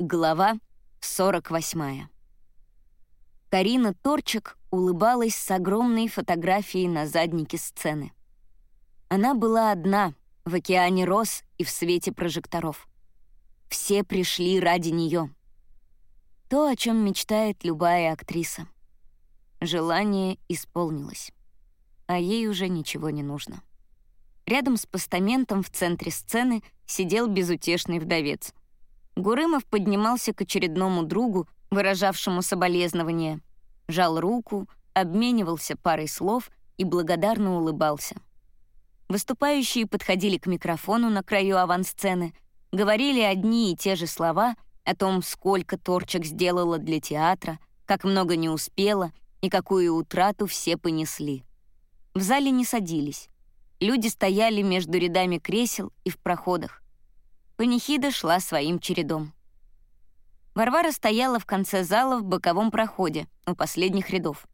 Глава 48. Карина Торчик улыбалась с огромной фотографией на заднике сцены. Она была одна в океане роз и в свете прожекторов. Все пришли ради нее. То, о чем мечтает любая актриса. Желание исполнилось, а ей уже ничего не нужно. Рядом с постаментом в центре сцены сидел безутешный вдовец — Гурымов поднимался к очередному другу, выражавшему соболезнования, жал руку, обменивался парой слов и благодарно улыбался. Выступающие подходили к микрофону на краю авансцены, говорили одни и те же слова о том, сколько торчек сделала для театра, как много не успела и какую утрату все понесли. В зале не садились. Люди стояли между рядами кресел и в проходах. Панихида шла своим чередом. Варвара стояла в конце зала в боковом проходе, у последних рядов.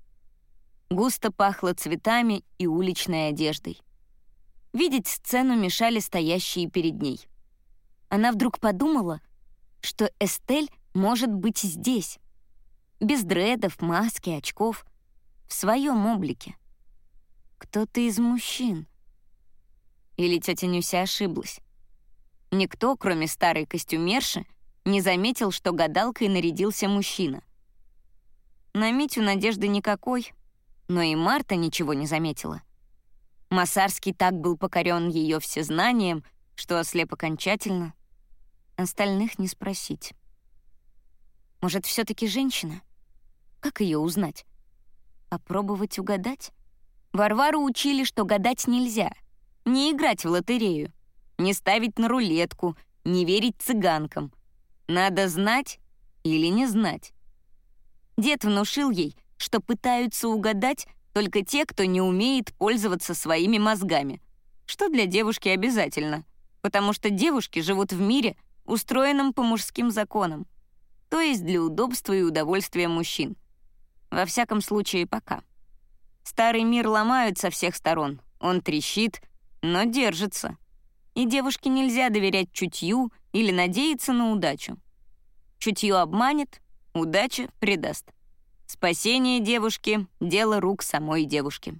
Густо пахло цветами и уличной одеждой. Видеть сцену мешали стоящие перед ней. Она вдруг подумала, что Эстель может быть здесь, без дредов, маски, очков, в своем облике. Кто-то из мужчин. Или тетя Нюся ошиблась. Никто, кроме старой костюмерши, не заметил, что гадалкой нарядился мужчина. На Митю надежды никакой, но и Марта ничего не заметила. Масарский так был покорен ее всезнанием, что ослеп окончательно. Остальных не спросить. Может, все таки женщина? Как ее узнать? Попробовать угадать? Варвару учили, что гадать нельзя. Не играть в лотерею не ставить на рулетку, не верить цыганкам. Надо знать или не знать. Дед внушил ей, что пытаются угадать только те, кто не умеет пользоваться своими мозгами, что для девушки обязательно, потому что девушки живут в мире, устроенном по мужским законам, то есть для удобства и удовольствия мужчин. Во всяком случае, пока. Старый мир ломают со всех сторон, он трещит, но держится и девушке нельзя доверять чутью или надеяться на удачу. Чутье обманет, удача предаст. Спасение девушки — дело рук самой девушки.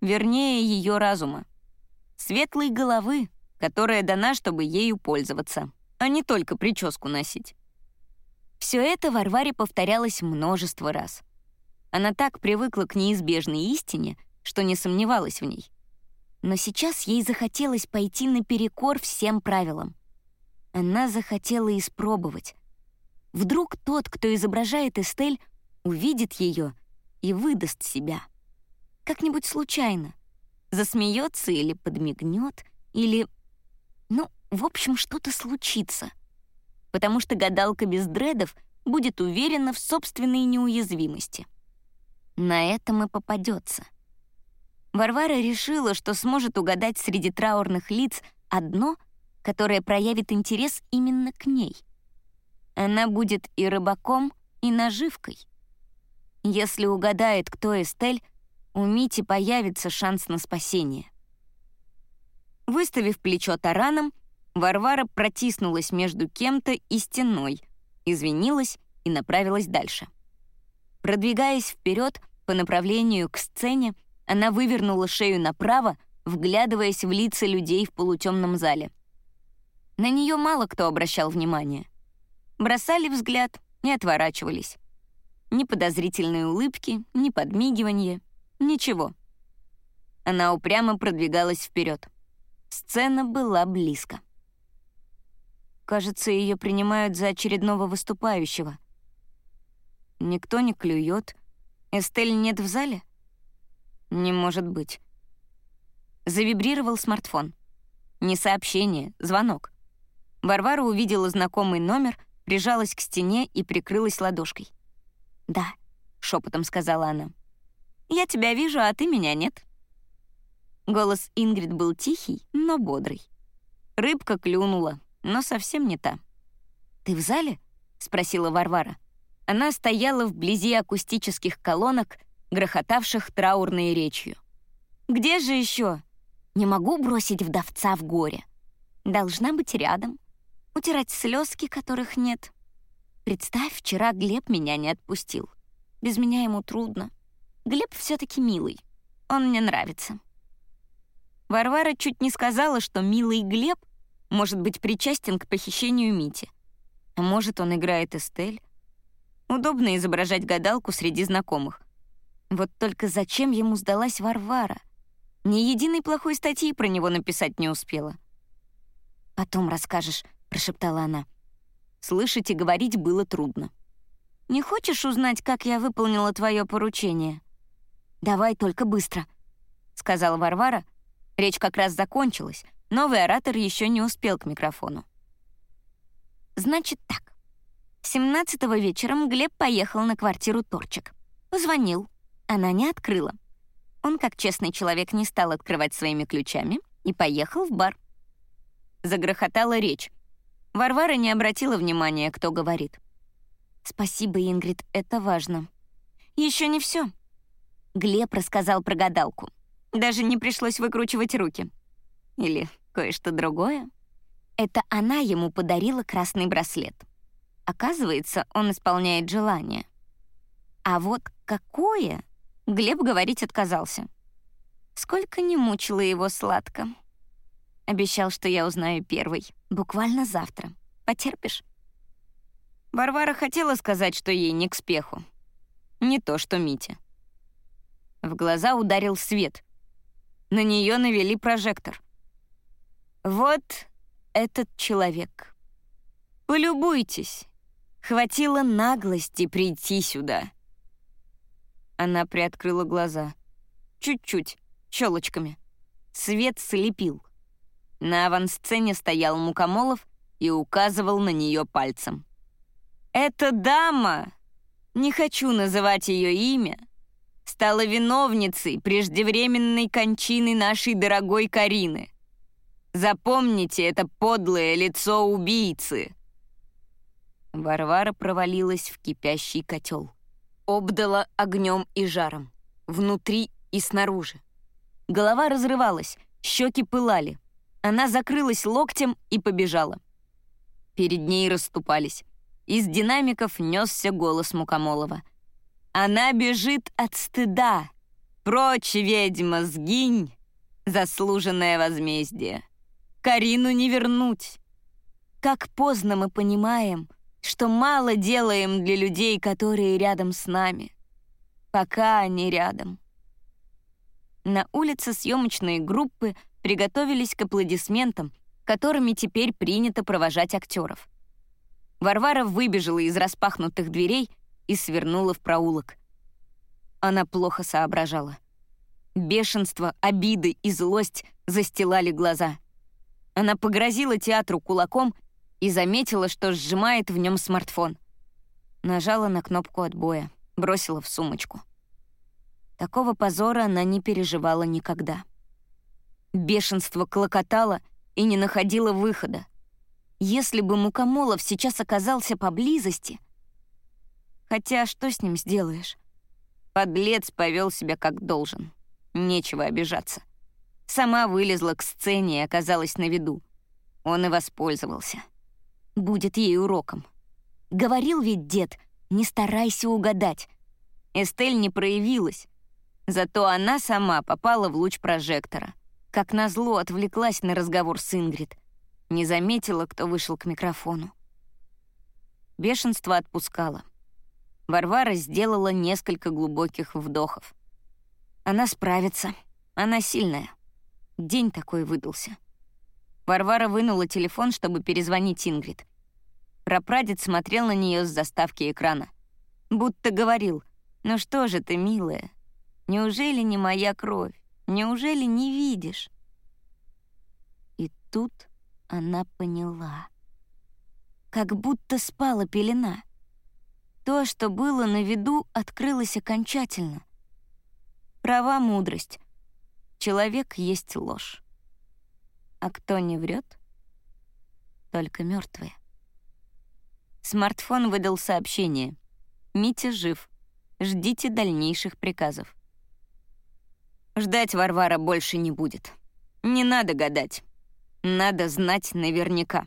Вернее, ее разума. Светлой головы, которая дана, чтобы ею пользоваться, а не только прическу носить. Все это Варваре повторялось множество раз. Она так привыкла к неизбежной истине, что не сомневалась в ней. Но сейчас ей захотелось пойти наперекор всем правилам. Она захотела испробовать. Вдруг тот, кто изображает Эстель, увидит ее и выдаст себя. Как-нибудь случайно. Засмеется или подмигнет, или... Ну, в общем, что-то случится. Потому что гадалка без дредов будет уверена в собственной неуязвимости. На этом и попадется. Варвара решила, что сможет угадать среди траурных лиц одно, которое проявит интерес именно к ней. Она будет и рыбаком, и наживкой. Если угадает, кто Эстель, у Мити появится шанс на спасение. Выставив плечо тараном, Варвара протиснулась между кем-то и стеной, извинилась и направилась дальше. Продвигаясь вперед по направлению к сцене, она вывернула шею направо, вглядываясь в лица людей в полутемном зале. На нее мало кто обращал внимание. Бросали взгляд и отворачивались. Ни подозрительной улыбки, ни подмигивания, ничего. Она упрямо продвигалась вперед. Сцена была близко. Кажется, ее принимают за очередного выступающего. Никто не клюет. Эстель нет в зале? Не может быть. Завибрировал смартфон. Не сообщение, звонок. Варвара увидела знакомый номер, прижалась к стене и прикрылась ладошкой. «Да», — шепотом сказала она. «Я тебя вижу, а ты меня нет». Голос Ингрид был тихий, но бодрый. Рыбка клюнула, но совсем не та. «Ты в зале?» — спросила Варвара. Она стояла вблизи акустических колонок, грохотавших траурной речью. «Где же еще? Не могу бросить вдовца в горе. Должна быть рядом, утирать слезки, которых нет. Представь, вчера Глеб меня не отпустил. Без меня ему трудно. Глеб все таки милый. Он мне нравится. Варвара чуть не сказала, что милый Глеб может быть причастен к похищению Мити. А может, он играет Эстель? Удобно изображать гадалку среди знакомых. Вот только зачем ему сдалась Варвара? Ни единой плохой статьи про него написать не успела. «Потом расскажешь», — прошептала она. Слышать и говорить было трудно. «Не хочешь узнать, как я выполнила твое поручение?» «Давай только быстро», — сказала Варвара. Речь как раз закончилась. Новый оратор еще не успел к микрофону. «Значит так. 17-го вечером Глеб поехал на квартиру Торчик. Позвонил. Она не открыла. Он, как честный человек, не стал открывать своими ключами и поехал в бар. Загрохотала речь. Варвара не обратила внимания, кто говорит. «Спасибо, Ингрид, это важно». Еще не все. Глеб рассказал про гадалку. Даже не пришлось выкручивать руки. Или кое-что другое. Это она ему подарила красный браслет. Оказывается, он исполняет желание. А вот какое, Глеб говорить отказался. Сколько не мучила его сладко. Обещал, что я узнаю первый. Буквально завтра. Потерпишь?» Варвара хотела сказать, что ей не к спеху. Не то, что Митя. В глаза ударил свет. На нее навели прожектор. Вот этот человек. Полюбуйтесь. Хватило наглости прийти сюда. Она приоткрыла глаза. Чуть-чуть, щелочками. Свет слепил. На авансцене стоял Мукомолов и указывал на нее пальцем. «Эта дама, не хочу называть ее имя, стала виновницей преждевременной кончины нашей дорогой Карины. Запомните это подлое лицо убийцы!» Варвара провалилась в кипящий котел. Обдала огнем и жаром. Внутри и снаружи. Голова разрывалась, щеки пылали. Она закрылась локтем и побежала. Перед ней расступались. Из динамиков несся голос Мукомолова. «Она бежит от стыда! Прочь, ведьма, сгинь! Заслуженное возмездие! Карину не вернуть!» Как поздно мы понимаем, что мало делаем для людей, которые рядом с нами. Пока они рядом. На улице съемочной группы приготовились к аплодисментам, которыми теперь принято провожать актеров. Варвара выбежала из распахнутых дверей и свернула в проулок. Она плохо соображала. Бешенство, обиды и злость застилали глаза. Она погрозила театру кулаком и заметила, что сжимает в нем смартфон. Нажала на кнопку отбоя, бросила в сумочку. Такого позора она не переживала никогда. Бешенство клокотало и не находило выхода. Если бы Мукомолов сейчас оказался поблизости... Хотя что с ним сделаешь? Подлец повел себя как должен. Нечего обижаться. Сама вылезла к сцене и оказалась на виду. Он и воспользовался. Будет ей уроком. Говорил ведь дед, не старайся угадать. Эстель не проявилась. Зато она сама попала в луч прожектора — как назло, отвлеклась на разговор с Ингрид. Не заметила, кто вышел к микрофону. Бешенство отпускало. Варвара сделала несколько глубоких вдохов. Она справится. Она сильная. День такой выдался. Варвара вынула телефон, чтобы перезвонить Ингрид. Прапрадед смотрел на нее с заставки экрана. Будто говорил, «Ну что же ты, милая, неужели не моя кровь? Неужели не видишь?» И тут она поняла. Как будто спала пелена. То, что было на виду, открылось окончательно. Права мудрость. Человек есть ложь. А кто не врет? Только мертвые. Смартфон выдал сообщение. «Митя жив. Ждите дальнейших приказов». Ждать Варвара больше не будет. Не надо гадать. Надо знать наверняка.